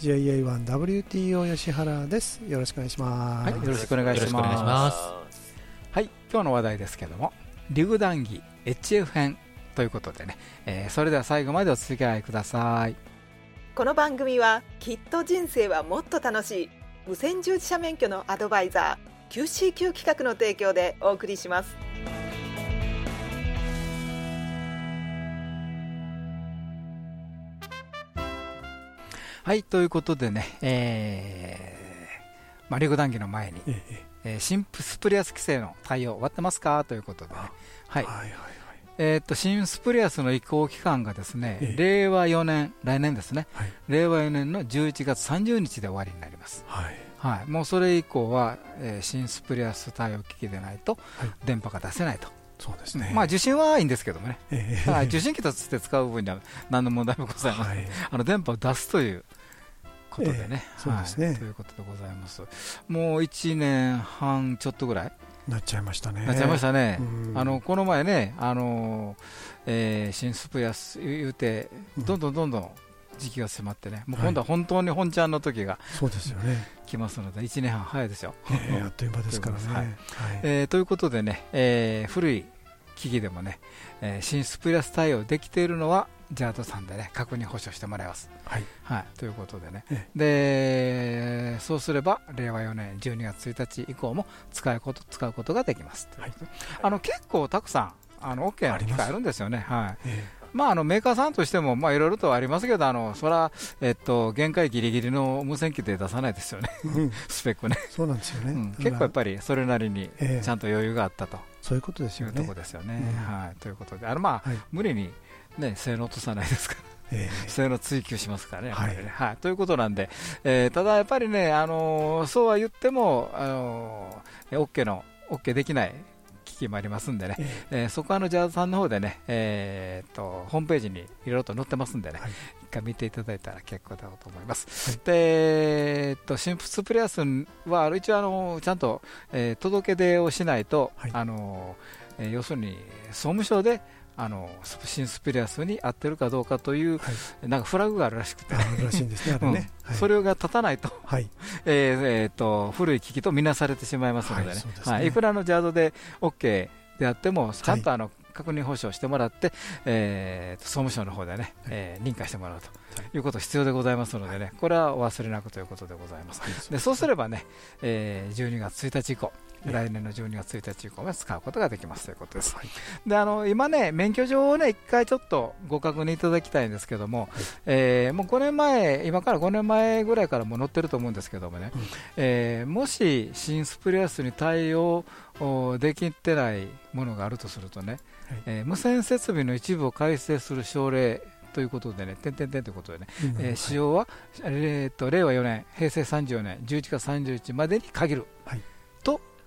JA1WTO 吉原です。よろしくお願いします。はいよろしくお願いしますよろしくお願いしますはい今日の話題ですけどもリグ談義 HF 編ということでね、えーそれでは最後までお付き合いくださいこの番組はきっと人生はもっと楽しい無線従事者免許のアドバイザー QCQ 企画の提供でお送りしますはいということでね、えーまあ、リグ談義の前に、ええええー新スプリアス規制の対応終わってますか？ということでね、はい。えはいはいはい。えー、と新スプリアスの移行期間がですね、ええ。令和4年、来年ですね、はい。令和4年の11月30日で終わりになります。はい。はい、もうそれ以降は、えー新スプリアス対応機器でないとはい。電波が出せないと、そうですね。まあ受信はいいんですけどもね、ええ。はい。受信機として使う分には何の問題もございません、はい。あの電波を出すということでね、えそうですねはいということでございます。もう1年半ちょっとぐらい？なっちゃいましたね。なっちゃいましたね、うんあのこの前ね、あのえー新スプリアス言うて、どんどんどんどん時期が迫ってね、もう今度は本当に本ちゃんの時がそうですよね。来ますので、1年半早いですよ。ええあっという間ですからね。はいはい。えーということでね、えー古い機器でもね、えー新スプリアス対応できているのは、ジャードさんでね、確認保証してもらいます。はい。はい、ということでね、えでそうすれば令和4年12月1日以降も使うこと使うことができます。あの結構たくさんあの OK な機械あるんですよね。はい。えまあ、あのメーカーさんとしてもまあいろいろとありますけど、あのそれは、えっと、限界ギリギリの無線機で出さないですよね、えうん。スペックね、そうなんですよね。うん。結構やっぱりそれなりにええ。ちゃんと余裕があったと。そういうことですよね。いうところ。ですよね。うん。はい、ということで、あのまあ、はい。無理に、ね、性能落とさないですから。え 性能追求しますからねはい。はい。ということなんで、えーただやっぱりね、あのーそうは言っても、あのー、OK の、OK できない機器もありますんでね、ええ。えーそこはあのジャズさんの方でね、えーっと、ホームページにいろいろと載ってますんでね、はい。一回見ていただいたら結構だろうと思います。はい。で、えーっと、新スプレアスは、一応あの、ちゃんと、えー届け出をしないと、はい。あのーえー要するに総務省で、あのス新スプリアスに合ってるかどうかという、はい。なんかフラグがあるらしくて、それが立たないと、はい。えーえーと古い機器とみなされてしまいますのでね、はいね。はい。いくらのジャードで OK であっても、ちゃんとあの、確認保証してもらって、えー総務省の方でね、えー認可してもらうとい。うこと必要でございますのでね、これはお忘れなくということでございます。でそうすればね、えー12月1日以降、来年の12月1日以降は使うことができますということです。であの今ね、免許証をね、一回ちょっとご確認いただきたいんですけども、えーもう5年前、今から5年前ぐらいからもう載ってると思うんですけどもね、うん。えーもし新スプリアスに対応おできてないものがあるとするとね、はいえー無線設備の一部を改正する省令ということでね、点々点ということでね、うん。えー使用は、えーと令和4年、平成34年11月30日までに限る、はい。と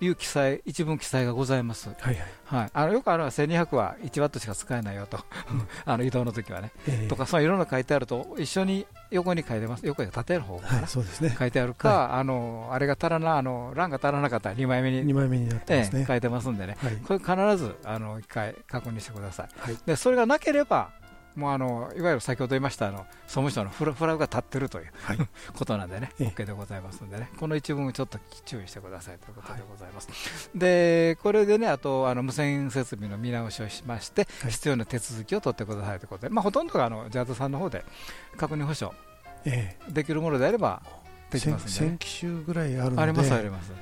いう記載、一文記載がございます。はいはい。はい、あのよくあるのは1200は1ワットしか使えないよと、あの移動の時はね、ええとか、そういろんな書いてあると、一緒に横に書いてます、横に縦る方かな、はい、そうですね。書いてあるか、あのあれが足らな、あの欄が足らなかったら2枚目に、2枚目になってますね。ええ書いてますんでね、はい。これ必ずあの1回確認してください。はいでそれがなければもうあのいわゆる先ほど言いましたあの総務省のフラフラグが立ってるという、はい。ことなんでね、ええ。OK でございますのでね、この一文をちょっと注意してくださいということでございます。で、これでね、あとあの無線設備の見直しをしまして、はい。必要な手続きを取ってくださいということで、まあ、ほとんどがあのジャズさんの方で確認保証えできるものであればえできますんで、1000ね、機種ぐらいあるので、あります、あります。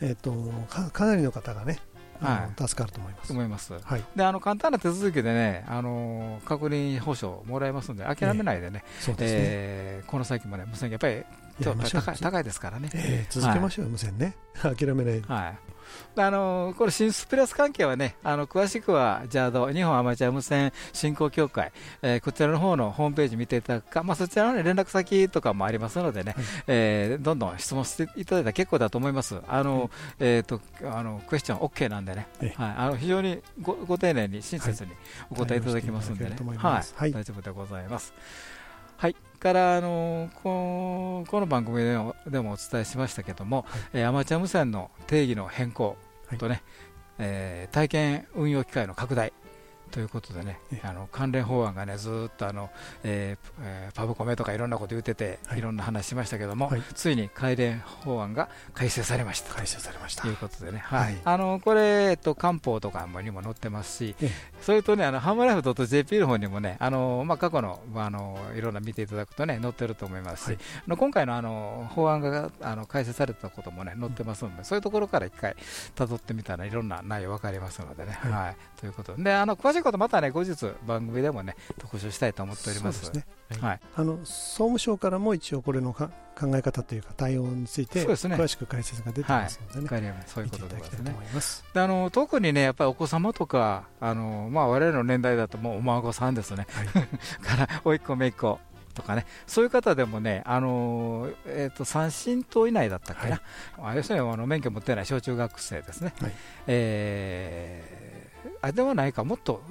えっとかかなりの方がね、あはの助かると思います。思います。はい、であの簡単な手続きでね、あの確認保証もらえますので、諦めないでね、そうですね。えーこの先もね、無線やっぱり高いですからね、ええ続けましょうよ、無線ね。諦めない。はいあのこれ、新スプレス関係はね、あの詳しくは JAD、日本アマチュア無線振興協会、えー、こちらの方のホームページ見ていただくか、まあ、そちらの、ね、連絡先とかもありますのでね、はい、えー、どんどん質問していただいたら結構だと思います。あの、はい、えと、あのクエスチョン OK なんでね、はい、あの非常にごご丁寧に親切にお答えいただきますんでね、はい、大丈夫でございます。はい、からあのこのこの番組でもでもお伝えしましたけども、はい、えー、アマチュア無線の定義の変更とね、はい、えー、体験運用機会の拡大ということでね、あの関連法案がねずっとあの、えーえー、パブコメとかいろんなこと言ってて、はい、いろんな話しましたけども、はい、ついに関連法案が改正されました。改正されました。ということでね、はい、あのこれ、えっと、官報とかにも載ってますし、それとね、あのハムライフ .jp の方にもね、あのまあ、過去のあのいろんな見ていただくとね、載ってると思いますし、はい、あの今回のあの法案があの改正されたこともね、載ってますので、うん、そういうところから一回たどってみたらいろんな内容分かりますのでね。はい、ということで、あの詳しいことまたね、後日番組でもね特集したいと思っております。ね、はい。あの総務省からも一応これのか考え方というか対応について詳しく解説が出てますのでね。はい、そういうことですね。であの特にねやっぱりお子様とかあのまあ我々の年代だともうお孫さんですね。はい、からおいっ子めいっ子。とかね、そういう方でもね、あのえーと、三親等以内だったかな、はい、要するにあの免許持ってない小中学生ですね、はい、えーあではないか、もっと、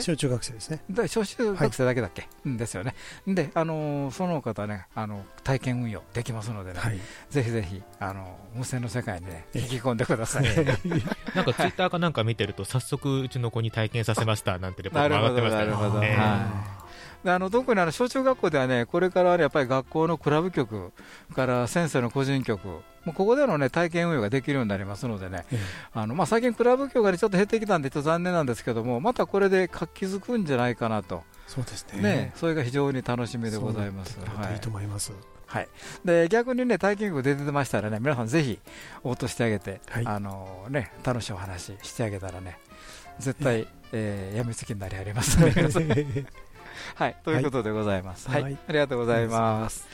小中学生ですね。小中学生だけだっけ、はい、ですよね。で、あのその方ね、あの体験運用できますのでね、はい、ぜひぜひ、あの無線の世界にね、引き込んでください。なんかツイッターかなんか見てると、早速、うちの子に体験させましたなんてレポートも上がってましたね。あの特にあの小中学校ではね、これからやっぱり学校のクラブ局から先生の個人局、もうここでの、ね、体験運用ができるようになりますのでね、あのまあ、最近、クラブ局が、ね、ちょっと減ってきたんで、ちょっと残念なんですけども、またこれで活気づくんじゃないかなと、そうですね。ねそれが非常に楽しみでございます。い。いと思います。はい、で逆にね体験局出てましたらね皆さんぜひ応答してあげて、はい、あのね楽しいお話してあげたらね絶対、えー、やみつきになりあります。ね。はい、ということでございます。はい、はい、ありがとうございます。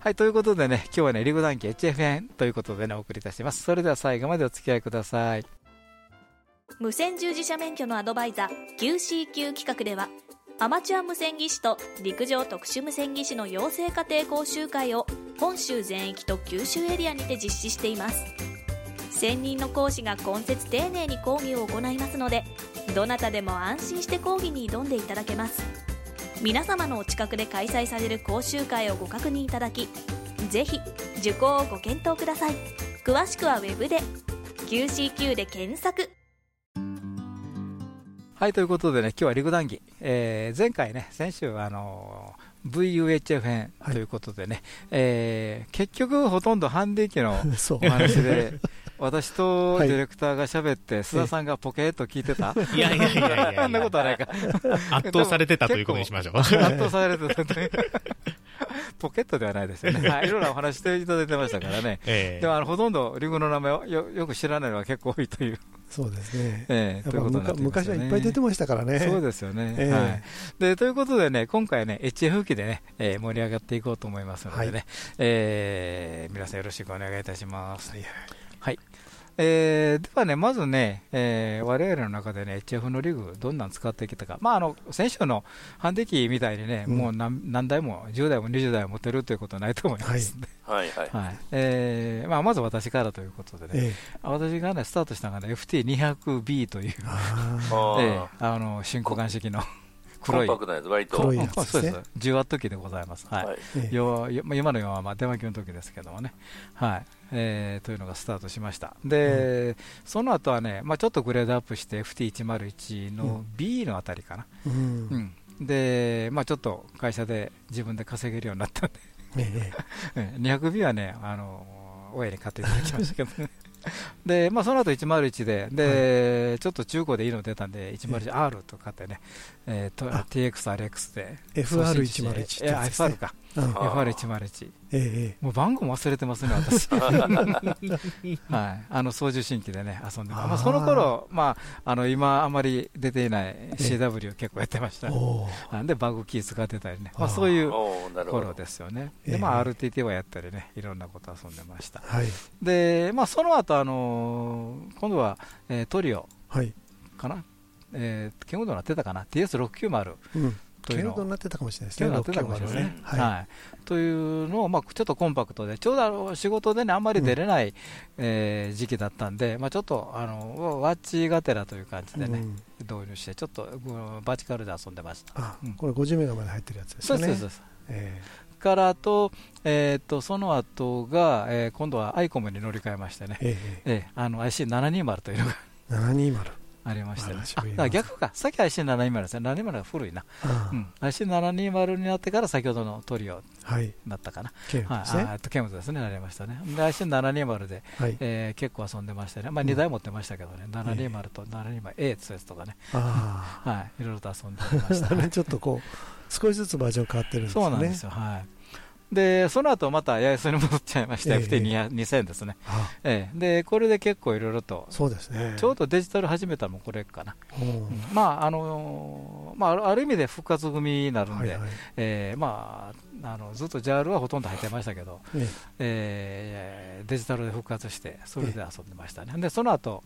はい、ということでね、今日はね、リグ団機 HFN ということでね、お送りいたします。それでは最後までお付き合いください。無線従事者免許のアドバイザー QCQ 企画では、アマチュア無線技師と陸上特殊無線技師の養成家庭講習会を本州全域と九州エリアにて実施しています。専任の講師が今節丁寧に講義を行いますので、どなたでも安心して講義に挑んでいただけます。皆様のお近くで開催される講習会をご確認いただきぜひ受講をご検討ください。詳しくはウェブで QCQ で検索。はいということでね今日は陸談義、えー、前回ね先週あの VUHF 編ということでね、はい、えー、結局ほとんどハンディ機の お話で 私とディレクターが喋って、須田さんがポケッと聞いてた、いやいやいやいや、そんなことはないか、圧倒されてたということにしましょう。圧倒されてたという。ポケットではないですよね、はい、いろいろお話していただいてましたからね、えー、でもあのほとんどリンゴの名前をよよく知らないのが結構多いという。そうですね。えー、ということね、昔はいっぱい出てましたからね。そうですよね。えー、はい。で、ということでね、今回ね、HF 機でね、えー、盛り上がっていこうと思いますのでね、はい、えー、皆さんよろしくお願いいたします。はい、はいえー、ではね、まずね、えー、我々の中でね、HF のリグ、どんなん使ってきたか、まあ、あの先週のハンディ機みたいにね、うん、もう何何台も、10台も20台も持てるということはないと思いますね。はいはいはいえーまあ、まず私からということでね、えー、私がね、スタートしたのがね、FT200B という、あえー、あの新古管式の。黒い。コンパクトなやつ、割と。黒いやつそうです。10ワット機でございます。はい。はい、今のはまあ電話機の時ですけどもね。はい。えー、というのがスタートしました。で、うん、その後はね、まあちょっとグレードアップして FT101 の B のあたりかな。うん。うん、で、まあちょっと会社で自分で稼げるようになったんで。ええ、200B はね、あの、親に買っていただきましたけどね。で、まあ、その後101で、で、はい、ちょっと中古でいいの出たんで、101R とかってね、えー、TXRX で。FR101 FR か。FR101、ええ、もう番号も忘れてますね、私、はい、あの操縦新規でね、遊んで。まあ、その頃、まああの今、あまり出ていない CW 結構やってました、なんでバグキー使ってたりね、まあ、そういう頃ですよね、でまあ、RTT はやったりね、いろんなこと遊んでました。はい、で、まあ、その後あの今度は、えー、トリオかな、はい、えー、剣道なってたかな、TS690、うん剣道になってたかもしれないですね。なってたかもしれないね。はい、はい、というのを、まあ、ちょっとコンパクトで、ちょうど仕事でね、あんまり出れない、うん、えー、時期だったんで、まあ、ちょっとあのワッチがてらという感じでね、うん、導入して、ちょっとバーチカルで遊んでました。これ50メガまで入ってるやつですね。そうですそうです。えーからと、えー、とその後が、えー、今度はアイコムに乗り換えましてね、ええ。えー、あの IC720 というのが。720ありましてね、あ逆か、さっき IC720 ですね、720が古いな、うん、IC720 になってから先ほどのトリオだったかな、はい、ケムズですね、なりましたね、で IC720 で、はい、えー、結構遊んでましてね、まあ、2台持ってましたけどね、うん、720と 720A2 とかね、はい、いろいろと遊んでました、ね、ちょっとこう、少しずつバージョン変わってるんですね。そうなんですよ、はいでその後また八重洲に戻っちゃいまして、えー、FT2000 ですね、えー、でこれで結構いろいろとそうです、ね、ちょうどデジタル始めたのもこれかな、うん、まああのまあ、ある意味で復活組になるんで、はいはい、えー、まあ、あのずっと JAL はほとんど入ってましたけど、えー、えー、デジタルで復活して、それで遊んでましたね。でその後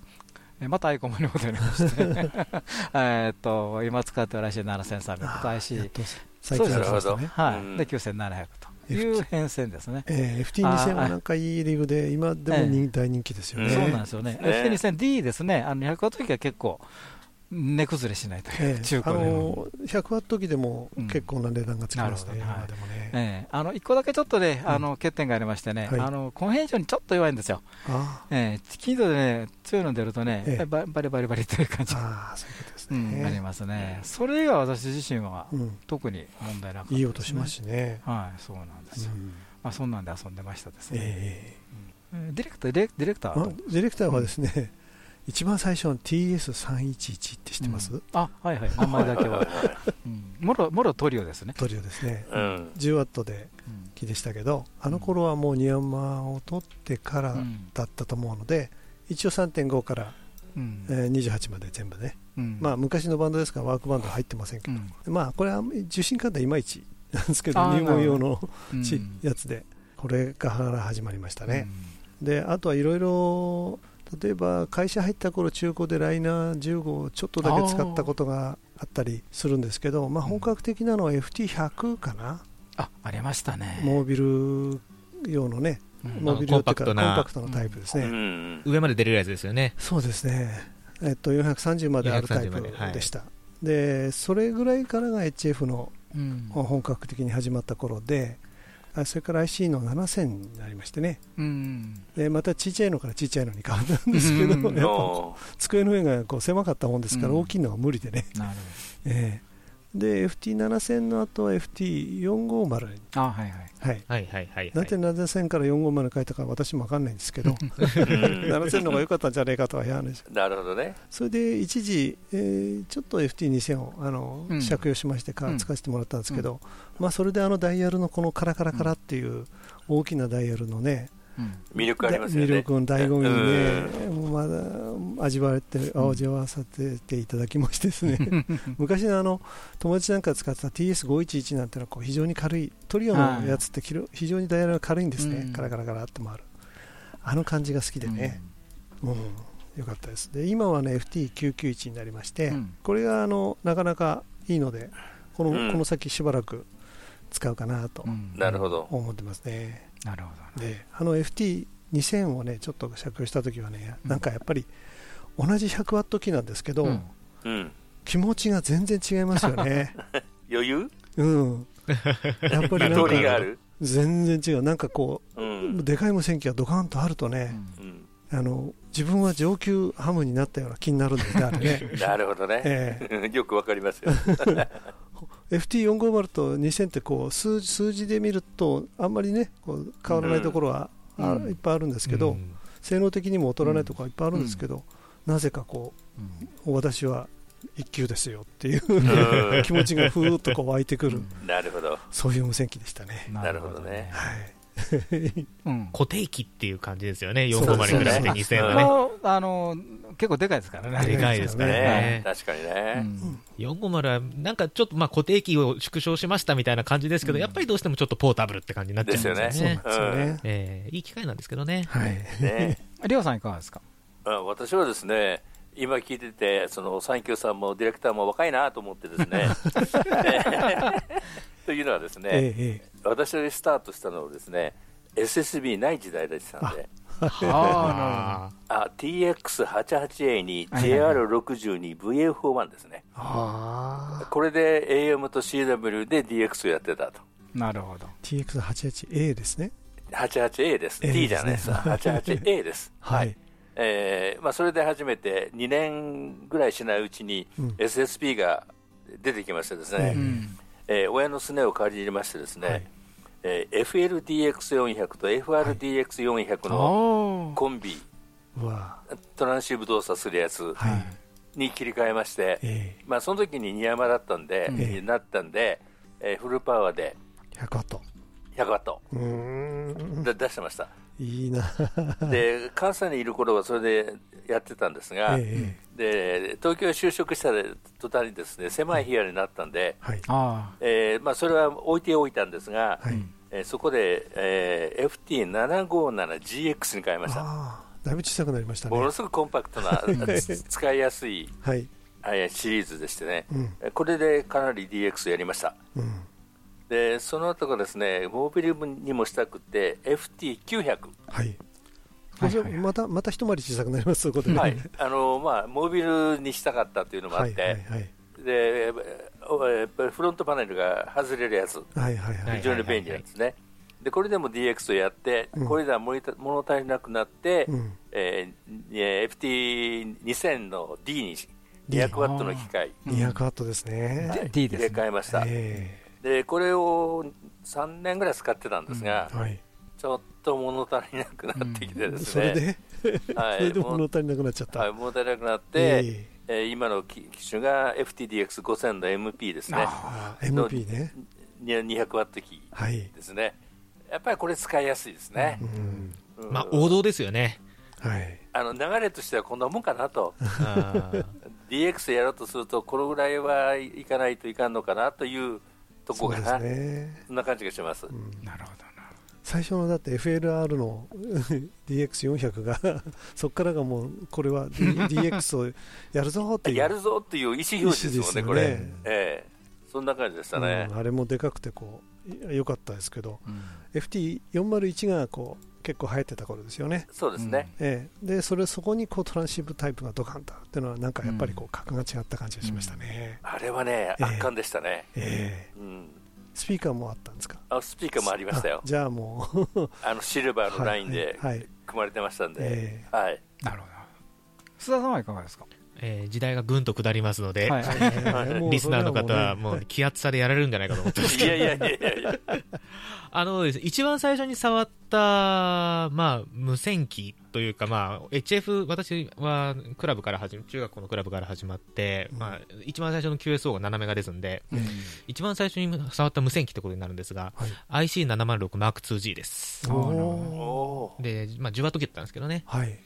またアイコムに戻りまして。えっと今使ってるらしい7300と IC 最近ありましたね、はい、で9700という変遷ですね。えー、FT2000 はなんかいいリーグで、今でも人、大人気ですよね。そうなんですよね。FT2000D ですね、あの200ワット機は結構、値崩れしないという、中古でも100ワット機でも結構な値段がつきますね、あの1個だけちょっとね、あの欠点がありましてね、あのコンヘンションにちょっと弱いんですよ。えー、金属でね、強いの出るとね、バリバリバリという感じ。あそういうことですね、ありますね。それ以外私自身は特に問題なかったいい音しますしね。はい、そうなんですよ。まあそんなんで遊んでましたですね。ディレクターディレクターディレクターはですね、一番最初の TS311 って知ってます、うん、あはいはい。名前だけは、うん、もろもろトリオですね。トリオですね、うん、10ワットで木でしたけど、あの頃はもうニヤマを取ってからだったと思うので、一応3.5から、うん。えー、28まで全部ね、まあ昔のバンドですからワークバンド入ってませんけど、まあこれは受信カードはいまいちなんですけど入門用の、やつで。これから始まりましたね、であとはいろいろ例えば会社入った頃中古でライナー15をちょっとだけ使ったことがあったりするんですけど、まあ、本格的なのは FT100 かな、あありましたね。モービル用のね、モービル用というかコンパクトな。タイプですね、上まで出れるやつですよね。そうですね、えっと、430まであるタイプでした、はい、でそれぐらいからが HF の本格的に始まった頃で、それから IC の7000になりましてね、うん、でまたちっちゃいのからちっちゃいのに変わったんですけど、うん、やっぱ机の上がこう狭かったもんですから、大きいのは無理でね、えで FT7000 の後は FT450 にあはいはい。はい。はいはいなんで7000から450に変えたか私も分かんないんですけど。7000の方が良かったんじゃないかとは言わないです。なるほどね。それで一時、えー、ちょっと FT2000 をあの、うん、借用しましてか、使わせてもらったんですけど、うん、まあそれであのダイヤルのこのカラカラカラっていう大きなダイヤルのね、魅力ありますよね。魅力の醍醐味にね、まだ味わって味わわせていただきましてですね。昔のあの友達なんか使ってた TS511 なんてのはこう非常に軽いトリオのやつって非常にダイヤルが軽いんですね、カラカラカラって回る。あの感じが好きでね、うん。よかったです。で今はね FT991 になりまして、これがあのなかなかいいのでこの,、この先しばらく使うかなと、なるほど。思ってますね。なるほど、ね、であの FT2000 をねちょっと借用した時はね、うん、なんかやっぱり同じ100ワット機なんですけど、うん、気持ちが全然違いますよね。余裕？うん。やっぱりなんか全然違う。なんかこう、うん、でかい無線機がドカンとあるとね、あの自分は上級ハムになったような気になるんですね、あれね。なるほどね、えー、よくわかりますよ。FT450 と2000ってこう数数字で見るとあんまりねこう変わらないところは、うん、いっぱいあるんですけど、うん、性能的にも劣らないところはいっぱいあるんですけど、うん、なぜかこう、私は一級ですよっていう 気持ちがふーっとこう湧いてくる、なるほど。そういう無線機でしたね。なるほどね。はいうん、固定機っていう感じですよね、450に比べて2000はね。あの結構でかいですからね。でかいですからね。確かにね。450はなんかちょっとまあ固定機を縮小しましたみたいな感じですけど、やっぱりどうしてもちょっとポータブルって感じになっちゃうんですよね。ですよね。えいい機会なんですけどね。はい。ね。りょうさんいかがですか？私はですね、今聞いてて、そのサンキューさんもディレクターも若いなと思ってですね。というのはですね、ええ、私がスタートしたのはですね、SSB ない時代でしたんで。ああ TX88A に JR60 に VF41 ですね、これで AM と CW で DX をやってたと。なるほど。TX88A ですね。88A です、T じゃないです、88A です、はい。えーまあ、それで初めて2年ぐらいしないうちに SSB が出てきましてですね、うんえー、親のすねを借りましてですね、はい。えー、FLDX400 と FRDX400 のコンビ、はい、トランシーブ動作するやつに切り替えまして、えー、まあ、その時にニヤマだったんで、えー、なったんで、えー、フルパワーで100ワット。100ワット。で出してましたいいな。で関西にいる頃はそれでやってたんですが、えで東京就職した途端にですね狭い部屋になったんで、はい。えーまあ、それは置いておいたんですが、はい。えー、そこで、えー、FT757GX に変えました。だいぶ小さくなりましたね。ものすごくコンパクトな 使いやすい、はい、シリーズでしてね、うん、これでかなり DX やりました、うん、でその後がですねモービルにもしたくて FT900、はい。またまた一回り小さくなります、そこで、はい。あのまあ、モービルにしたかったというのもあって、はいはいはい、でフロントパネルが外れるやつ、はいはいはい、非常に便利なんですね。でこれでも DX をやって、うん、これでは物足りなくなって、うん、えー、FT2000 の D に200ワットの機械、200ワットですね、D 入れ替えました、えー、でこれを3年ぐらい使ってたんですが、うんはい、ちょっと物足りなくなってきてですね、それで、はい、それで物足りなくなっちゃった、はい、物足りなくなって、えーえー、今の機種が FTDX5000 の MP ですね、MP ね。200ワット機ですね、はい、やっぱりこれ使いやすいですね、うん。うん、まあ王道ですよね。はい、あの流れとしてはこんなもんかなと。DX やろうとするとこのぐらいはいかないといかんのかなというとこがそ,、ね、そんな感じがします、うん、なるほど最初のだって FLR の DX400 が そこからがもうこれは、D、x をやるぞっていう。やるぞっていう意思表示ですもんね、これ、ええ。そんな感じでしたね、うん、あれもでかくてこう良かったですけど、うん、FT401 がこう結構流行ってた頃ですよね。そうですね。ええ、でそれそこにこうトランシーブタイプがドカンとっていうのはなんかやっぱりこう格が違った感じがしましたね。あれはね圧巻でしたね。ええ。うん。スピーカーもあったんですか？あスピーカーもありましたよ。じゃあもう。あのシルバーのラインで組まれてましたんで、はい、はい、なるほど。須田さんはいかがですか？えー、時代がぐんと下りますので、はい、リスナーの方はもう気圧差でやられるんじゃないかと思ってます。けどいやいやいやいや。あの一番最初に触った、まあ、無線機というか、まあ、HF、私はクラブから始め、中学校のクラブから始まって、うん、まあ、一番最初の QSO が斜めがですんで、うん、一番最初に触った無線機ってことになるんですが、はい、IC706M2G です。で、まあ、10ワット機だったんですけどね。はい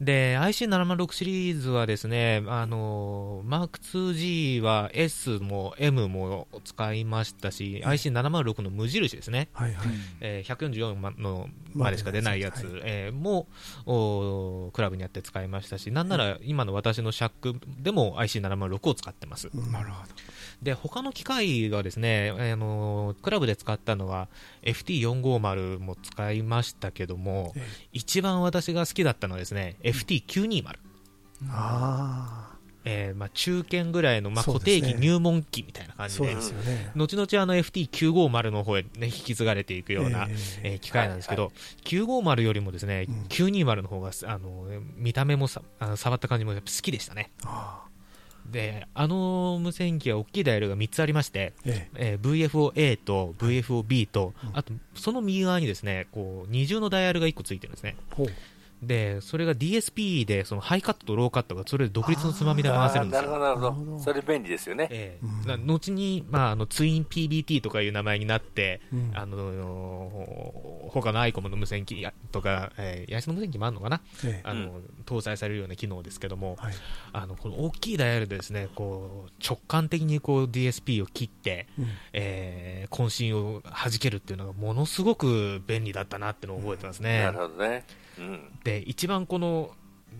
で、IC706 シリーズはですね、あの、M2G は S も M も使いましたし、はい、IC706 の無印ですね、はいはいえー、144のまでしか出ないやつ、はい、えー、もおクラブにあって使いましたし、なんなら今の私のシャックでも IC706 を使ってます。なるほど。で、他の機械はですね、あのクラブで使ったのは FT450 も使いましたけども、一番私が好きだったのはですね、FT920。ああ。えーまあ、中堅ぐらいの、まあ、固定機入門機みたいな感じで、でね、後々あの FT950 の方へ、ね、引き継がれていくような、えー、えー、機械なんですけど、はいはい、950よりもですね、うん、920の方があの見た目もさあの触った感じもやっぱ好きでしたね。あであの無線機は大きいダイヤルが3つありまして、ええ。えー、VFO-A と VFO-B と、はい、あとその右側にですねこう二重のダイヤルが1個ついてるんですね。で、それが DSP で、そのハイカットとローカットがそれで独立のつまみで回せるんですよ。なるほど、なるほど。それ便利ですよね。ええー、後に、まあ、あの、ツイン PBT とかいう名前になって、うん、あの、他のアイコムの無線機とか、えー、ヤエスの無線機もあるのかな、えー、あの、搭載されるような機能ですけども、はい、あの、この大きいダイヤルでですね、こう、直感的にこう DSP を切って、うん、えー、混信を弾けるっていうのがものすごく便利だったなってのを覚えてますね。なるほどね。で一番この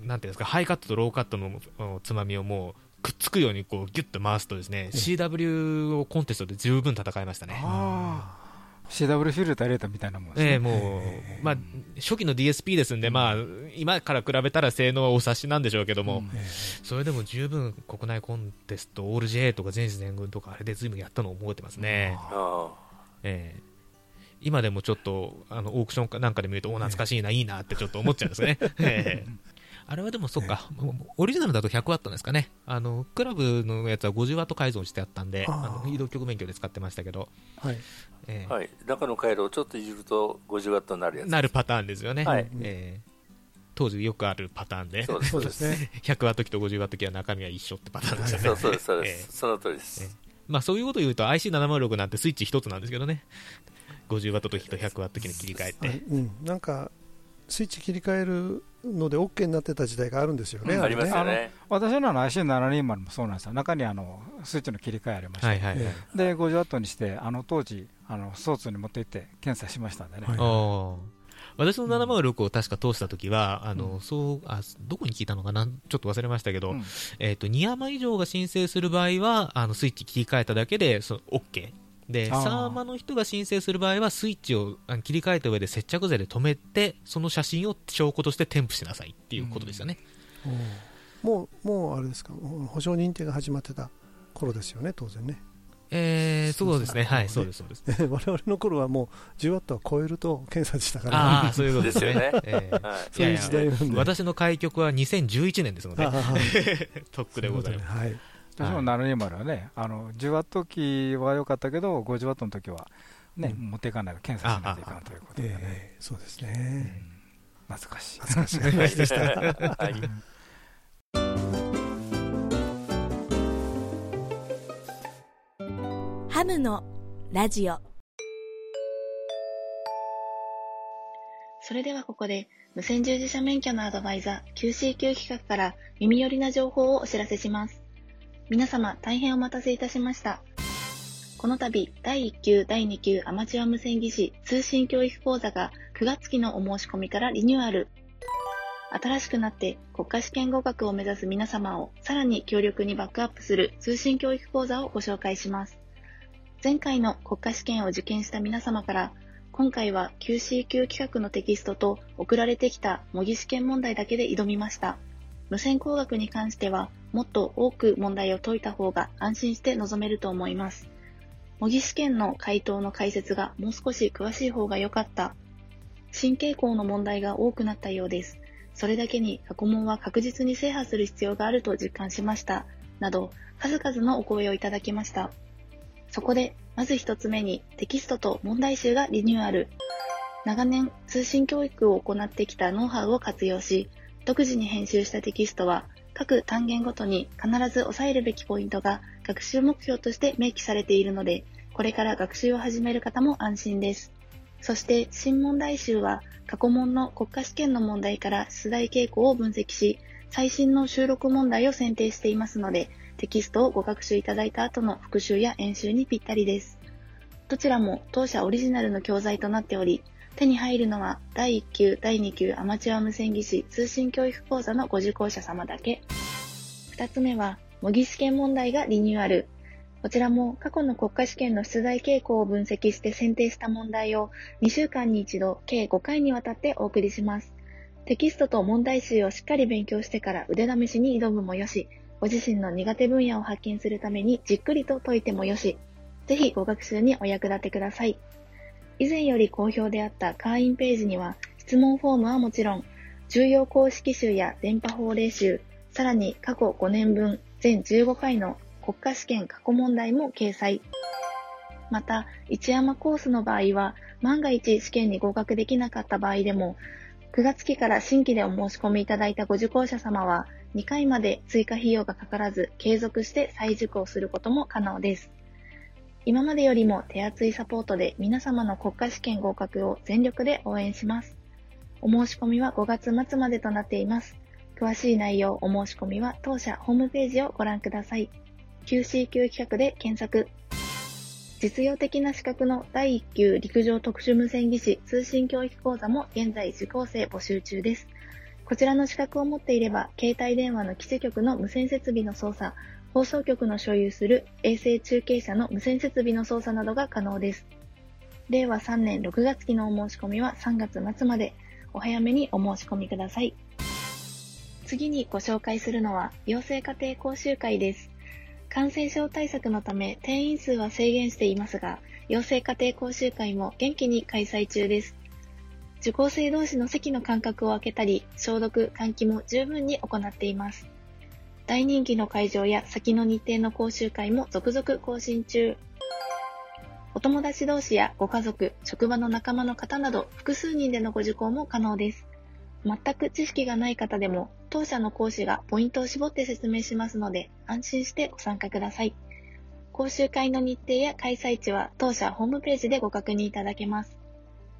なんていうんですかハイカットとローカットのつまみをもうくっつくようにこうギュッと回すとですね CW をコンテストで十分戦いましたね。CW フィルター入れたみたいなもんですね。えー、もう、まあ、初期の DSP ですんで、まあ、今から比べたら性能はお察しなんでしょうけども、うん、それでも十分国内コンテスト、オール J とか全市全軍とか、あれでずいぶんやったのを覚えてますね。えー今でもちょっとあのオークションなんかで見ると、お懐かしいな、いいなってちょっと思っちゃうんですね。あれはでもそっか、オリジナルだと100ワットですかね。あの、クラブのやつは50ワット改造してあったんで、あの移動局免許で使ってましたけど。はい。えー、はい。中の回路をちょっといじると50ワットになるやつ。なるパターンですよね。はい。えー当時よくあるパターンで、そうですね。100ワット機と50ワット機は中身は一緒ってパターンでしたね。そうそうです、そうです。その通りです。まあそういうことを言うと IC706 なんてスイッチ一つなんですけどね。50ワット時と100ワット機に切り替えて、うん、なんかスイッチ切り替えるので OK になってた時代があるんですよね、うん、ありますよね。私のの IC720 もそうなんですよ、中にあのスイッチの切り替えありまして、はいはいはい、で50ワットにして、あの当時、あのソーツに持って行って検査しましたんでね。はい私の706を確か通したときは、あの、そうあ、どこに聞いたのかな、ちょっと忘れましたけど、うん、えっ、と、2山以上が申請する場合は、あの、スイッチ切り替えただけで、その、OK。で、サーマの人が申請する場合は、スイッチを切り替えた上で接着剤で止めて、その写真を証拠として添付しなさいっていうことですよね。うん、もう、もうあれですか、保証認定が始まってた頃ですよね、当然ね。えー、そうですね、はい、そうです、そうです。我々の頃はもう10ワットを超えると検査したから、ああ、そういうことですよね。えー、そういう時代なんで。私の開局は2011年ですので、とっくでございます。はい私も720はね、あの10ワット機は良かったけど、50ワットの時はね、持っていかないと検査しないといかんということでね。そうですね。懐かしい。懐かしい話でした。ハムのラジオそれではここで無線従事者免許のアドバイザー QCQ 企画から耳寄りな情報をお知らせします。皆様大変お待たせいたしました。この度、第1級、第2級アマチュア無線技師通信教育講座が9月期のお申し込みからリニューアル。新しくなって国家試験合格を目指す皆様をさらに強力にバックアップする通信教育講座をご紹介します。前回の国家試験を受験した皆様から今回は QC 級企画のテキストと送られてきた模擬試験問題だけで挑みました。無線工学に関してはもっと多く問題を解いた方が安心して臨めると思います。模擬試験の回答の解説がもう少し詳しい方が良かった。新傾向の問題が多くなったようです。それだけに過去問は確実に制覇する必要があると実感しました。など、数々のお声をいただきました。そこで、まず一つ目にテキストと問題集がリニューアル。長年、通信教育を行ってきたノウハウを活用し、独自に編集したテキストは各単元ごとに必ず押さえるべきポイントが学習目標として明記されているので、これから学習を始める方も安心です。そして新問題集は過去問の国家試験の問題から出題傾向を分析し、最新の収録問題を選定していますので、テキストをご学習いただいた後の復習や演習にぴったりです。どちらも当社オリジナルの教材となっており、手に入るのは第1級、第2級アマチュア無線技師通信教育講座のご受講者様だけ。2つ目は、模擬試験問題がリニューアル。こちらも過去の国家試験の出題傾向を分析して選定した問題を2週間に一度計5回にわたってお送りします。テキストと問題集をしっかり勉強してから腕試しに挑むもよし、ご自身の苦手分野を発見するためにじっくりと解いてもよし、ぜひご学習にお役立てください。以前より好評であった会員ページには、質問フォームはもちろん、重要公式集や電波法令集、さらに過去5年分、全15回の国家試験過去問題も掲載。また、一山コースの場合は、万が一試験に合格できなかった場合でも、9月期から新規でお申し込みいただいたご受講者様は、2回まで追加費用がかからず、継続して再受講することも可能です。今までよりも手厚いサポートで皆様の国家試験合格を全力で応援します。お申し込みは5月末までとなっています。詳しい内容、お申し込みは当社ホームページをご覧ください。QCQ 企画で検索。実用的な資格の第1級陸上特殊無線技師通信教育講座も現在受講生募集中です。こちらの資格を持っていれば、携帯電話の基地局の無線設備の操作、放送局の所有する衛星中継車の無線設備の操作などが可能です。令和3年6月期のお申し込みは3月末まで、お早めにお申し込みください。次にご紹介するのは、養成家庭講習会です。感染症対策のため定員数は制限していますが、養成家庭講習会も元気に開催中です。受講生同士の席の間隔を空けたり、消毒、換気も十分に行っています。大人気の会場や先の日程の講習会も続々更新中。お友達同士やご家族、職場の仲間の方など複数人でのご受講も可能です。全く知識がない方でも当社の講師がポイントを絞って説明しますので安心してご参加ください。講習会の日程や開催地は当社ホームページでご確認いただけます。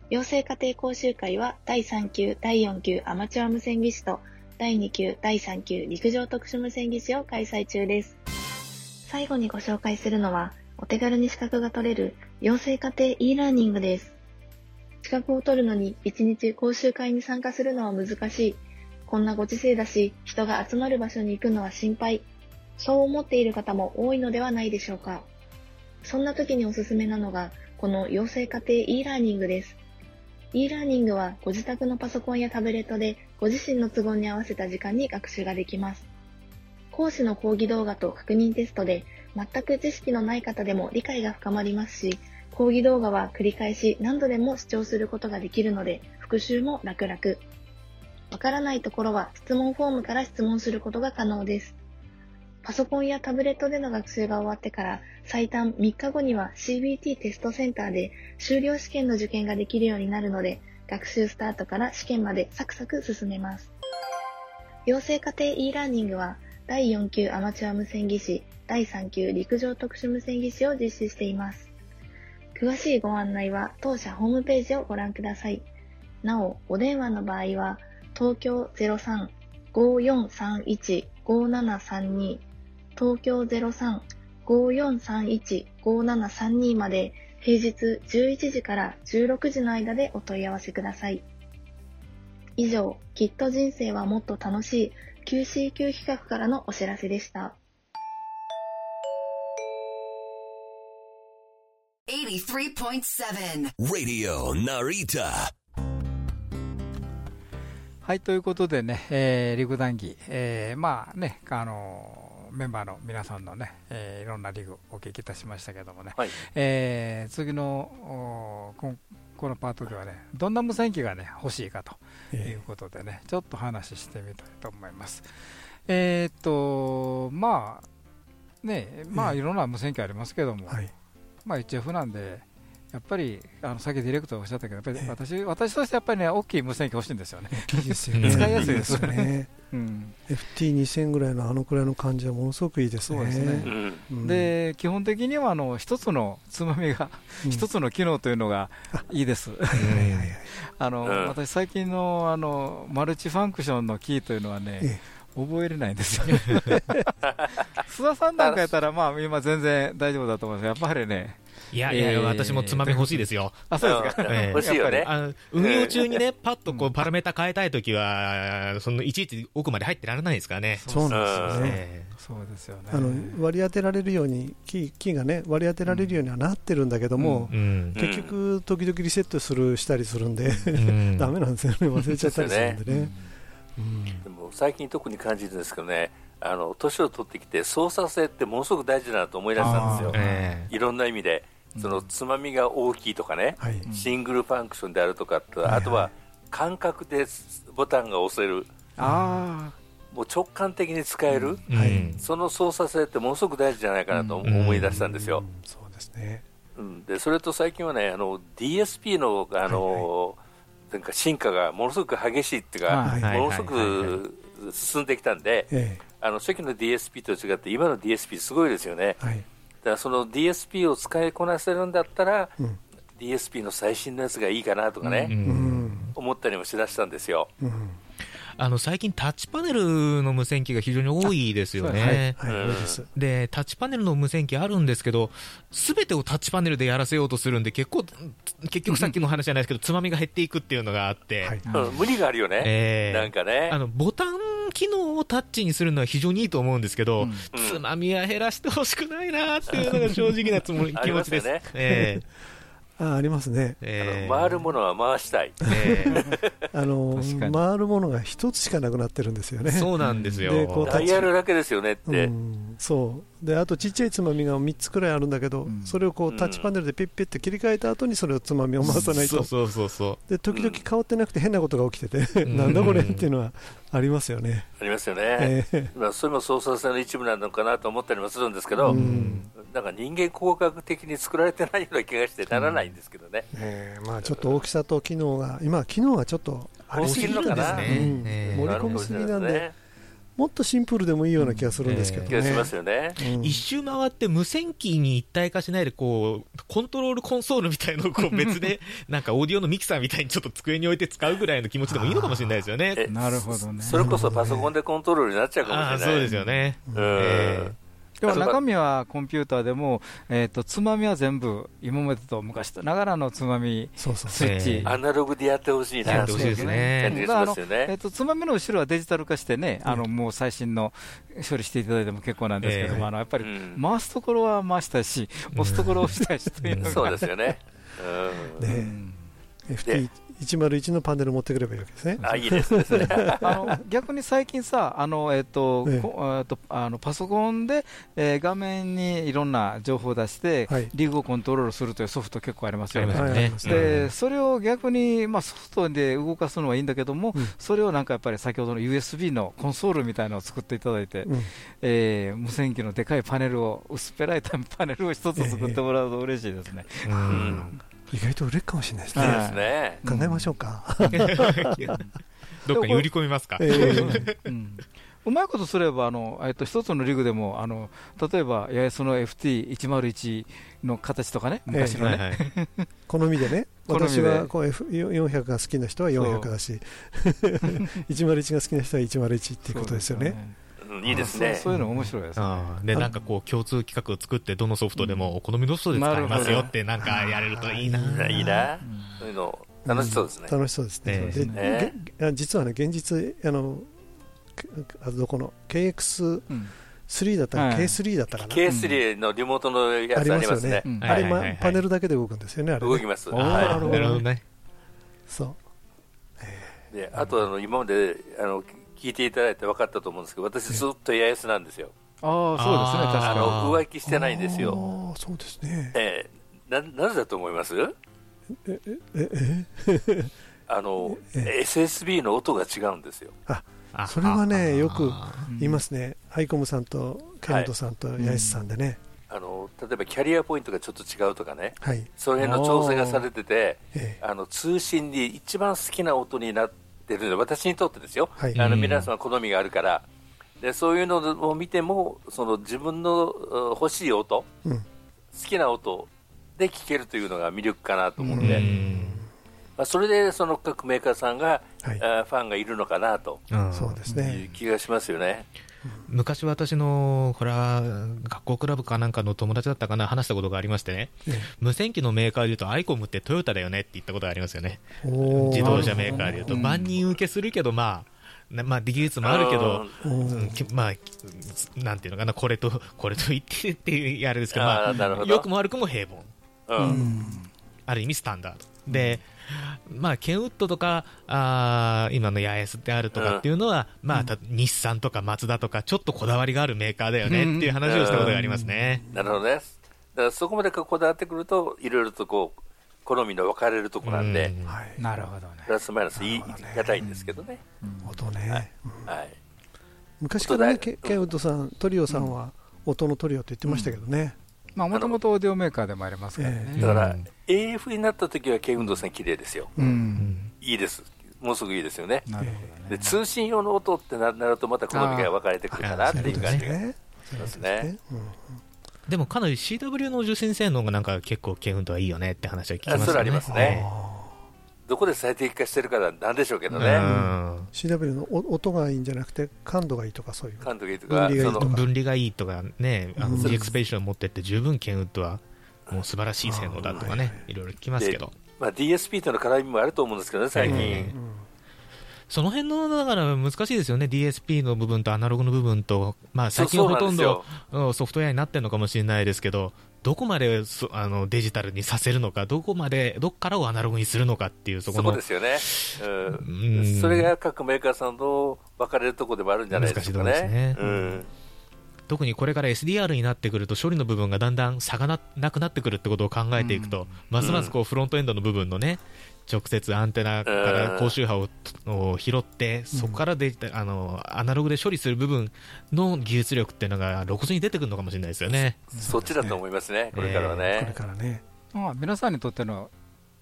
養成家庭講習会は第3級、第4級アマチュア無線技師と第2級、第3級陸上特殊無線技師を開催中です。最後にご紹介するのはお手軽に資格が取れる養成家庭 e ラーニングです。資格を取るのに1日講習会に参加するのは難しい。こんなご時世だし、人が集まる場所に行くのは心配。そう思っている方も多いのではないでしょうか。そんな時におすすめなのが、この養成家庭 e ラーニングです。e ラーニングはご自宅のパソコンやタブレットでご自身の都合に合わせた時間に学習ができます。講師の講義動画と確認テストで全く知識のない方でも理解が深まりますし、講義動画は繰り返し何度でも視聴することができるので、復習も楽々。わからないところは質問フォームから質問することが可能です。パソコンやタブレットでの学習が終わってから最短3日後には CBT テストセンターで修了試験の受験ができるようになるので、学習スタートから試験までサクサク進めます。養成家庭 e ラーニングは第4級アマチュア無線技師、第3級陸上特殊無線技師を実施しています。詳しいご案内は当社ホームページをご覧ください。なお、お電話の場合は、東京03-5431-5732東京03-5431-5732まで平日11時から16時の間でお問い合わせください。以上、きっと人生はもっと楽しい QCQ 企画からのお知らせでした。83.7 Radio Narita はいということでね、えー、リグ談義、えー、まあねあのメンバーの皆さんのね、えー、いろんなリグお聞きいたしましたけどもね、はい、えー、次のここのパートではねどんな無線機がね欲しいかということでね、えー、ちょっと話してみたいと思います。えー、っとまあねまあいろんな無線機ありますけども、はい。まあ、HF なんで、やっぱりあのさっきディレクターおっしゃったけど、やっぱり私私としてやっぱりね、大きい無線機欲しいんですよね。いいですよね。使いやすいですよね。うん、FT2000 ぐらいのあのくらいの感じはものすごくいいですね。そうですね。うん、で基本的にはあの一つのつまみが一、うん、つの機能というのがいいです。あの、私最近のあのマルチファンクションのキーというのはね。ええ覚えれないんですよ 須田さんなんかやったら、まあ、今全然大丈夫だと思うんですやっぱりね、いやいや、えー、私もつまみ欲しいですよ。あ、そうですか。えー、欲しいよね。運用中にね、パッとこうパラメータ変えたいときは、そのいちいち奥まで入ってられないですからね。そうなんですよね。そうですよね。あの割り当てられるようにキーキーがね割り当てられるようにはなってるんだけども、うんうん、結局時々リセットするしたりするんで、うん、ダメなんですよね忘れちゃったりするんでね。でも最近特に感じるんですけどね、あの年を取ってきて操作性ってものすごく大事だなと思い出したんですよ、えー、いろんな意味で、そのつまみが大きいとかね、うん、シングルファンクションであるとか、あとは感覚でボタンが押せる、あもう直感的に使える、うん、その操作性ってものすごく大事じゃないかなと思い出したんですよ。そうですね。うん、でそれと最近はねあの DSP のあの、はいはい。なんか進化がものすごく激しいっていうか、ものすごく進んできたんで、あの初期の DSP と違って今の DSP すごいですよね、はい、だからその DSP を使いこなせるんだったら、うん、DSP の最新のやつがいいかなとかね、うん、思ったりもしだしたんですよ。うん。あの最近、タッチパネルの無線機が非常に多いですよね、はい。はい、でタッチパネルの無線機あるんですけど、すべてをタッチパネルでやらせようとするんで、結構、結局さっきの話じゃないですけど、つまみが減っていくっていうのがあって、はい。うん、無理があるよね、えー、なんかね。あのボタン機能をタッチにするのは非常にいいと思うんですけど、うん、つまみは減らしてほしくないなっていうのが正直なつもり 気持ちです。ねえ。ーあありますね、えー、回るものは回したい、えー、あの回るものが一つしかなくなってるんですよね、そうなんですよ、ダイヤルだけですよねって、うん、そう。であとちっちゃいつまみが3つくらいあるんだけど、うん、それをこうタッチパネルでピッピッって切り替えた後にそれをつまみを回さないと、そうそうそうで時々変わってなくて変なことが起きてて、なんだこれっていうのはありますよね。ありますよね、えー、まあ、それも操作性の一部なのかなと思ったりもするんですけど、うん、なんか人間工学的に作られてないような気がしてならないんですけどね、うん、えー、まあ、ちょっと大きさと機能が、今、機能がちょっとありすぎるのかな、ねえー、盛り込みすぎなんで。もっとシンプルでもいいような気がするんですけどね。気がしますよね。一周回って無線機に一体化しないで、こう、コントロールコンソールみたいのをこう別で、なんかオーディオのミキサーみたいにちょっと机に置いて使うぐらいの気持ちでもいいのかもしれないですよね。なるほどね。それこそパソコンでコントロールになっちゃうかもしれない。そうですよね。うん。えーでも中身はコンピューターでも、えーと、つまみは全部、今までと昔ながらのつまみスイッチ、アナログでやってほしいな、やってほしいですね。えーと、つまみの後ろはデジタル化してね、あのもう最新の処理していただいても結構なんですけども、あのやっぱり回すところは回したし、押すところを押したしというのが、そうですよね。うん、ね。FT 101のパネル持ってくればいいわけですね。あいいですね。あの逆に最近さ、あのえっ、ー、と、えー、とあのパソコンで、えー、画面にいろんな情報を出して、はい、リーグをコントロールするというソフト結構ありますよね。はい、でそれを逆に、まあ、ソフトで動かすのはいいんだけども、うん、それをなんかやっぱり先ほどの USB のコンソールみたいなのを作っていただいて、うん、えー、無線機のでかいパネルを、薄っぺらいパネルを一つ作ってもらうと嬉しいですね。えー、うん意外と売れるかもしれないですね。ですね。考えましょうか。どっかに売り込みますか？えー うまいことすれば、あのえっと一つのリグでも、あの例えば、八重洲の FT101 の形とかね、昔のね、好みでね、私はこう F400 が好きな人は400だし、101が好きな人は101っていうことですよね。いいですね。そういうの面白いです、ね、でなんかこう共通企画を作ってどのソフトでもお好みのソフトで使いますよってなんかやれるといいな、いいな、そういうの楽しそうですね、楽しそうですね、で実はね現実あのどこの KX、3だったか、K3 だったかな？K3 のリモートのやつありますね。あれ、パネルだけで動くんですよねあれ動きます。なるほどね。そう。であとあの今まであの聞いていただいて分かったと思うんですけど、私、ずっと八重洲なんですよ。ああ、そうですね、確かに。あの浮気してないんですよ。そうですね。えー、ななぜだと思います？えええ あの SSB の音が違うんですよ。あそれはね、よく言いますね、アイコムさんとケントさんと八重洲さんでね。あの例えばキャリアポイントがちょっと違うとかね、はい、その辺の調整がされてて、あの通信に一番好きな音になって、ってるので、私にとってですよ、はい、あの皆様好みがあるから、でそういうのを見ても、その自分の欲しい音、うん、好きな音で聴けるというのが魅力かなと思って、まあ、それでその各メーカーさんが、はい、あファンがいるのかなと、そうですね。いう気がしますよね。昔私の、これは学校クラブかなんかの友達だったかな、話したことがありましてね、無線機のメーカーでいうと、アイコムってトヨタだよねって言ったことがありますよね、自動車メーカーでいうと、万人受けするけど、まあ、まあ、技術もあるけど、うん、まあ、なんていうのかな、これと、これと言ってっていうあれですけど、まあ、よくも悪くも平凡、うん、ある意味スタンダード。で、まあ、ケンウッドとか、あ今のヤエスであるとかっていうのは、うん、まあ、日産とかマツダとか、ちょっとこだわりがあるメーカーだよねっていう話をしたことがありますね。なるほどね。だからそこまでこだわってくると、いろいろとこう、好みの分かれるとこなんで、はい、なるほどね。プラスマイナス言い難いんですけどね。音ね。はい。昔からね、ケンウッドさん、トリオさんは、音のトリオって言ってましたけどね。まあ、もともとオーディオメーカーでもありますからね。だから、AF になった時は、軽運動線綺麗ですよ。うん、いいです、ものすごくいいですよね。ね。で通信用の音ってなると、また好みが分かれてくるかなっていう感じがしますね。でもかなり CW の受信性能がなんか結構、ケフンとはいいよねって話は聞きますね。それありますね。どこで最適化してるかなんでしょうけどね、CW の音がいいんじゃなくて感度がいいとかそういう感度がいいとか。分離がいいとかねあの DX ペーション持ってって十分ケンウッドはもう素晴らしい性能だとかねいろいろ聞きますけど、まあ、DSP との絡みもあると思うんですけどね最近、その辺のだから難しいですよね、DSP の部分とアナログの部分と、まあ、最近ほとんどソフトウェアになってるのかもしれないですけど、どこまであのデジタルにさせるのか、どこまで、どこからをアナログにするのかっていう、そこのそですよね、うん、それが各メーカーさんと分かれるところでもあるんじゃないですかね。難しいですね、うん。特にこれから SDR になってくると処理の部分がだんだん差がななくなってくるってことを考えていくと、うん、ますますこうフロントエンドの部分のね、直接アンテナから高周波を拾って、そこからデジタあのアナログで処理する部分の技術力っていうのが露骨に出てくるのかもしれないですよね。そっちだと思いますね、これからはね。これからね。まあ、皆さんにとっての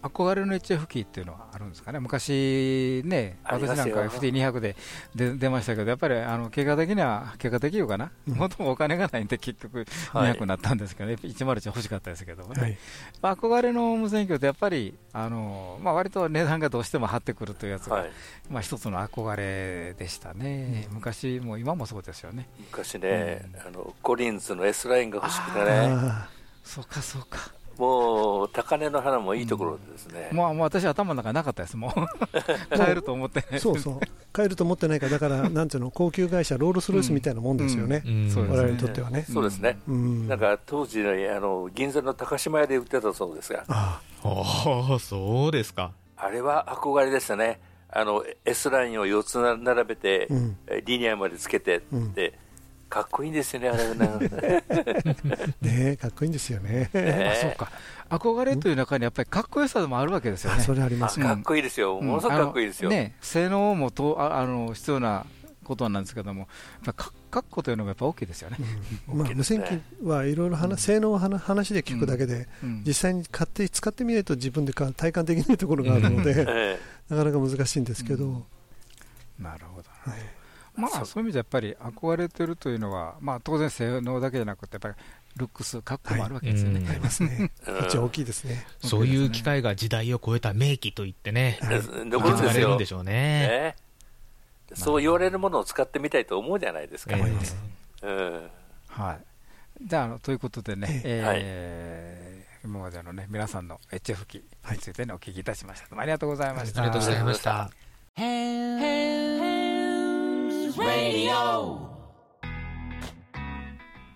憧れの HF 機っていうのはあるんですかね、昔ね、私なんか FT200 で出出ましたけど、やっぱりあの結果的には、結果的にかな、本当もお金がないんで、結局200になったんですけど、ね、101欲しかったですけどね、はい、憧れの無線機ってやっぱり、あのまあ割と値段がどうしても張ってくるというやつが、はい、まあ一つの憧れでしたね、昔も今もそうですよね。昔ね、うん、あのコリンズの S ラインが欲しくてね。そうかそうかもう高嶺の花もいいところですね、うん、もうもう私、頭の中なかったです、もう。買えると思って。そうそう、買えると思ってないから、だから、なんていうの、高級会社、ロールスロイスみたいなもんですよね、われわれにとってはね。そうですね、なんか当時あの、銀座の高島屋で売ってたそうですが、ああ、そうですか。あれは憧れでしたね、あの S ラインを4つ並べて、うん、リニアまでつけて、でかっこいいんですよね、あれね かっこいいんですよね。あそうか。憧れという中にやっぱりかっこよさもあるわけですよね。それありますかっこいいですよ。ものすごくかっこいいですよ。ね、性能もとああの必要なことなんですけども、やっぱかっこというのがやっぱ大きいですよね。まあ無線機はいろいろ性能を話で聞くだけで、実際に買って使ってみないと自分で体感できないところがあるので、なかなか難しいんですけど。なるほど。はいまあ、そういう意味でやっぱり憧れてるというのは、まあ、当然性能だけじゃなくて、やっぱりルックス、格好もあるわけですよね。ありますね。一応大きいですね。そういう機会が時代を超えた名機と言ってね、どこでるんでしょうね。そう言われるものを使ってみたいと思うじゃないですか。はい。じゃあ、ということでね、えー、今までのね、皆さんの HF 機についてね、お聞きいたしました。ありがとうございました。ありがとうございました。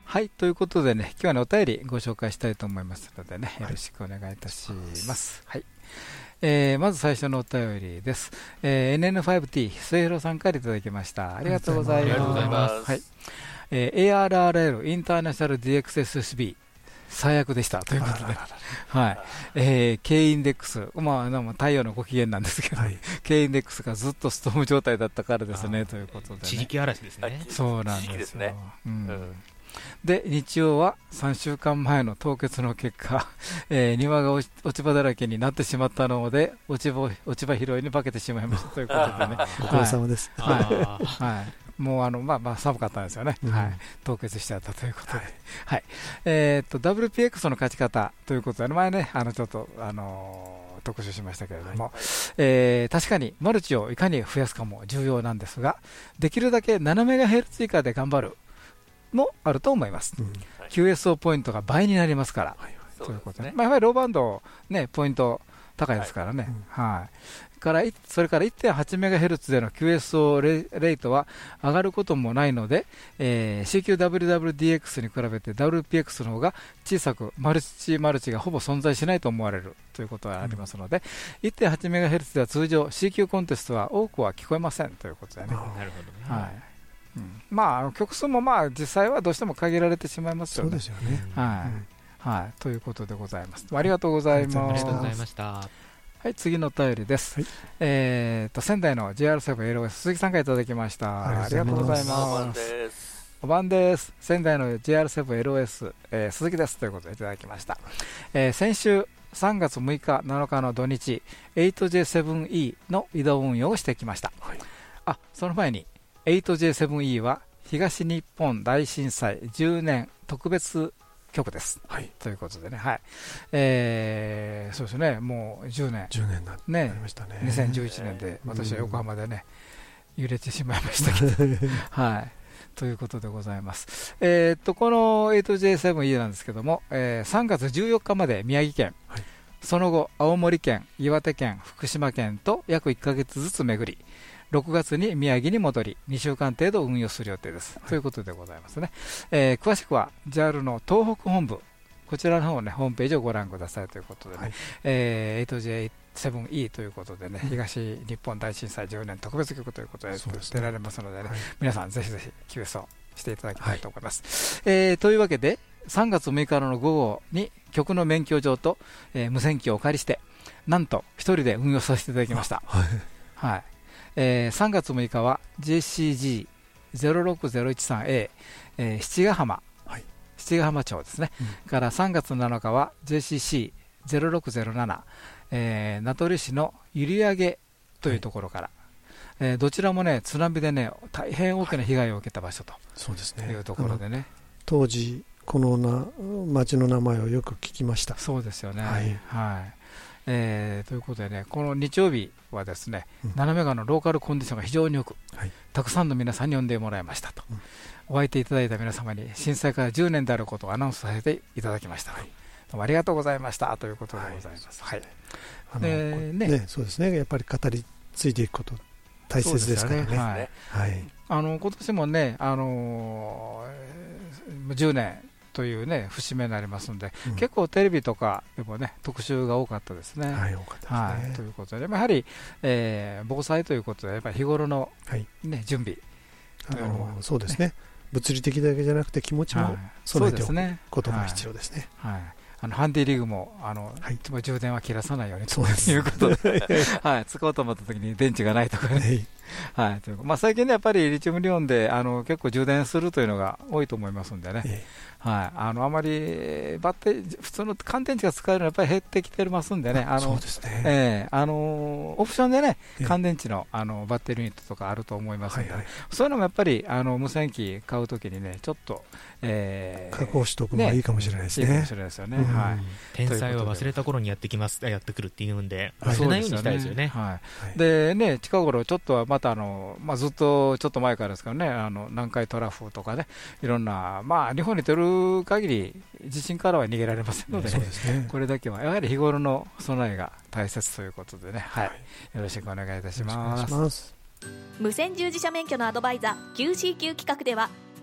はい、ということでね、今日はね、お便りご紹介したいと思いますのでね、よろしくお願いいたします。はい。えー、まず最初のお便りです。えー、NN5T、末広さんからいただきました。ありがとうございます。ありがとうございます。はい。えー、ARRL、インターナショナル DXSSB、最悪でしたということで、はい。えー、K インデックス、まあ、太陽のご機嫌なんですけど、はい、K インデックスがずっとストーム状態だったからですねということで、ね、地域嵐ですね、そうなんですね。うん。で日曜は3週間前の凍結の結果、えー、庭が落ち葉だらけになってしまったので落ち葉落ち葉拾いに化けてしまいましたということでね、ご苦労様です。はい、はいもうあの、まあ、まあ寒かったんですよね、うん、はい、凍結しちゃったということで、はい。はい。えー、っと WPX の勝ち方ということで、前ね、あのちょっと、あのー、特集しましたけれども、はい、えー、確かにマルチをいかに増やすかも重要なんですが、できるだけ7メガヘルツ以下で頑張るもあると思います、うん、QSO ポイントが倍になりますから、はい、ということね、まあ、やはりローバンド、ね、ポイント高いですからね、はい、からそれから 1.8MHz での QSO レートは上がることもないので、えー、CQWWDX に比べて WPX の方が小さくマルチマルチがほぼ存在しないと思われるということがありますので、うん、1.8MHz では通常 CQ コンテストは多くは聞こえませんということでね。なるほどね、はいうん、まあ曲数もまあ実際はどうしても限られてしまいますよね。そうですよね。はい、うんはい、ということでございます。ありがとうございます。ありがとうございました。はい、次のお便りです。はい、えっと仙台の JR7LOS 鈴木さんからいただきました。ありがとうございます。お晩です。仙台の JR7LOS、えー、鈴木ですということでいただきました。えー、先週3月6日、7日の土日、8J7E の移動運用をしてきました。はい、あその前に 8J7E は東日本大震災10年特別曲です。はい、ということでね、はい。えー、そうですね、もう10年、10年なねりましたね。2011年で、私は横浜でね、揺れてしまいましたけど、はい、ということでございます。えー、っとこの 8J7E なんですけども、えー、3月14日まで宮城県、はい、その後、青森県、岩手県、福島県と約1か月ずつ巡り、6月に宮城に戻り、2週間程度運用する予定です。はい、ということでございますね。えー、詳しくは JAL の東北本部、こちらの方ね、ホームページをご覧くださいということでね、はい、えー、8J7E ということでね、東日本大震災10年特別曲ということで出られますのでね、はい、皆さんぜひぜひ QS をしていただきたいと思います。はい、えー、というわけで、3月6日の午後に曲の免許状と、えー、無線機をお借りして、なんと1人で運用させていただきました。はい、はいえー、3月6日は JCG06013A、えー、七ヶ浜、はい、七ヶ浜町ですね、うん、から3月7日は JCC0607、えー、名取市の閖上というところから、はい、えー、どちらもね津波でね大変大きな被害を受けた場所と、そうですね。いうところでね。当時このな町の名前をよく聞きました。そうですよね。はい、はいえー、ということでね、この日曜日はですね、うん、斜め川のローカルコンディションが非常によく、はい、たくさんの皆さんに呼んでもらいましたと、うん、お会いていただいた皆様に震災から10年であることをアナウンスさせていただきました。はい、どうもありがとうございました。ということでございます。はい、はい。ね。ね、そうですね、やっぱり語り継いでいくこと大切ですからね。ね。はい、はい、あの今年もね、あのー、10年というね節目になりますので、うん、結構テレビとかでもね特集が多かったですね。はい、多かったですね、はい、ということで、やはり、えー、防災ということでやっぱり日頃の、ね、はい、準備。あのそうですね。物理的だけじゃなくて気持ちも備えておくことが必要ですね。はい、あのハンディリグもあの、はい、いつも充電は切らさないようにということで、はい、使おうと思ったときに電池がないとかね、はい、まあ、最近ね、やっぱりリチウムイオンであの結構充電するというのが多いと思いますんでね、はい、あのあまりバッテ普通の乾電池が使えるのはやっぱり減ってきてますんでね、あのそうですね、えー、あのオプションでね、乾電池のあのバッテリーユニットとかあると思いますので、はいはい、そういうのもやっぱりあの無線機買うときにね、ちょっと、えー、確保しておくのがいいかもしれないですね。ねいいかもしれないですよね。はい、天才は忘れた頃にやってきます。やってくるっていうんで、忘れないようにしたいですよね。はい、でね、近頃、ちょっとはまたあの、まあ、ずっとちょっと前からですからね、あの南海トラフとかね、いろんな、まあ、日本に出る限り地震からは逃げられませんので、ね。ね、これだけはやはり日頃の備えが大切ということでね、はい、よろしくお願いいたします。無線従事者免許のアドバイザー QCQ 企画では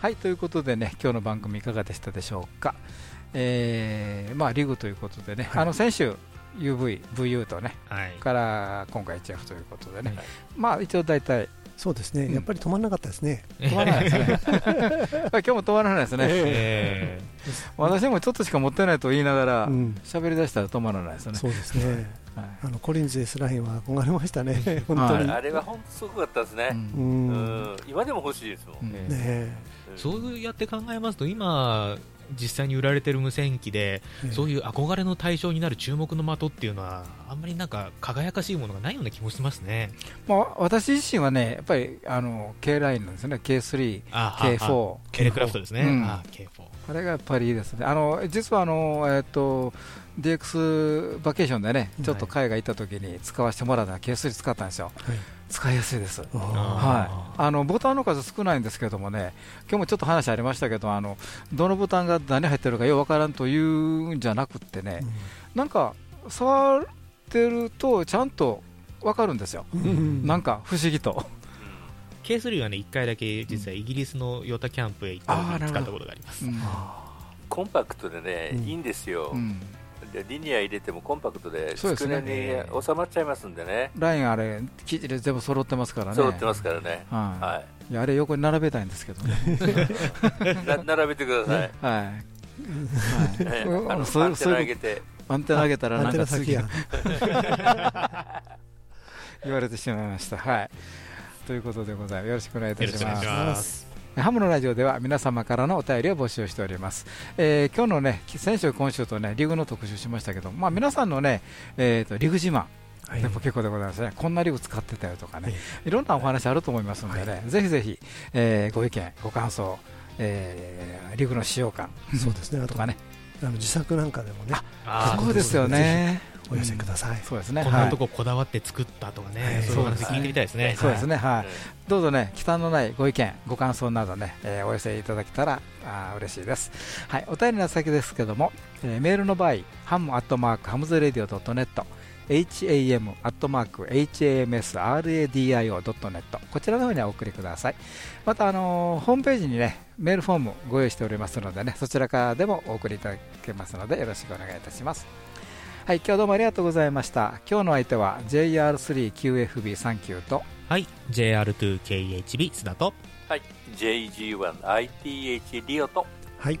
はいということでね今日の番組いかがでしたでしょうか？えー、まあリグということでね、はい、あの先週 UV、VU とね、はい、から今回 HF ということでね、はい、まあ一応大体そうですね、やっぱり止まらなかったですね。止まらないですね。今日も止まらないですね。えー、私もちょっとしか持ってないと言いながら、喋り出したら止まらないですね。そうですね。あのコリンズ・エスラインは憧れましたね、本当に。あれは本当すごかったですね。うん、今でも欲しいですもんね。そうやって考えますと、今、実際に売られてる無線機で、そういう憧れの対象になる注目の的っていうのは、あんまりなんか輝かしいものがないような気もしますね、まあ、私自身はね、やっぱりあの K ラインなんですよね、K3、K4、K クラフトですね、うん、ああれがやっぱりいいですね、あの実はあの、えー、っと DX バケーションでね、ちょっと海外行った時に使わせてもらったのは K3 使ったんですよ。はい使いやすいです、はい、あのボタンの数少ないんですけどもね、今日もちょっと話ありましたけど、あのどのボタンが何入ってるかよくわからんというんじゃなくってね、うん、なんか触ってるとちゃんとわかるんですよ、うん、なんか不思議と。K3 はね、1回だけ実はイギリスのヨタキャンプへ行った時に使ったことがあります。コンパクトでね、いいんですよ。リニア入れてもコンパクトで机に収まっちゃいますんでね。ラインあれ生地で全部揃ってますからね。揃ってますからね。はい、い。やあれ横に並べたいんですけどね。並べてくださ い。はい。はい、そういうアンテナ上げて。アンテナ上げたらなんか次 言われてしまいました。はい。ということでございます。よろしくお願いいたしますハムのラジオでは皆様からのお便りを募集しております、えー、今日のね先週今週とねリグの特集しましたけどまあ皆さんのねえっ、ー、とリグ自慢。でも結構でございますね、こんなリグ使ってたよとかね、い。ろんなお話あると思いますのでね、ぜひぜひ、えー、ご意見、ご感想、えー、リグの使用感、そうですね、とかね、あの自作なんかでもね、そうですよね。お寄せください、そうですね。こんなとここだわって作ったとかね、そういう話聞いてみたいですね、そうですね、はい、どうぞね、忌憚のないご意見、ご感想などね、えお寄せいただけたらあ嬉しいです。はい、お便りの先ですけども、えメールの場合、ハムアットマークハムズレディオドットネット ham アットマーク hamsradio.net こちらの方にお送りくださいまたあのホームページにねメールフォームご用意しておりますのでねそちらからでもお送りいただけますのでよろしくお願いいたしますはい、今日どうもありがとうございました。今日の相手は JR3QFB39 と、はい、JR2KHB 須田と、はい、JG1ITH リオと、はい、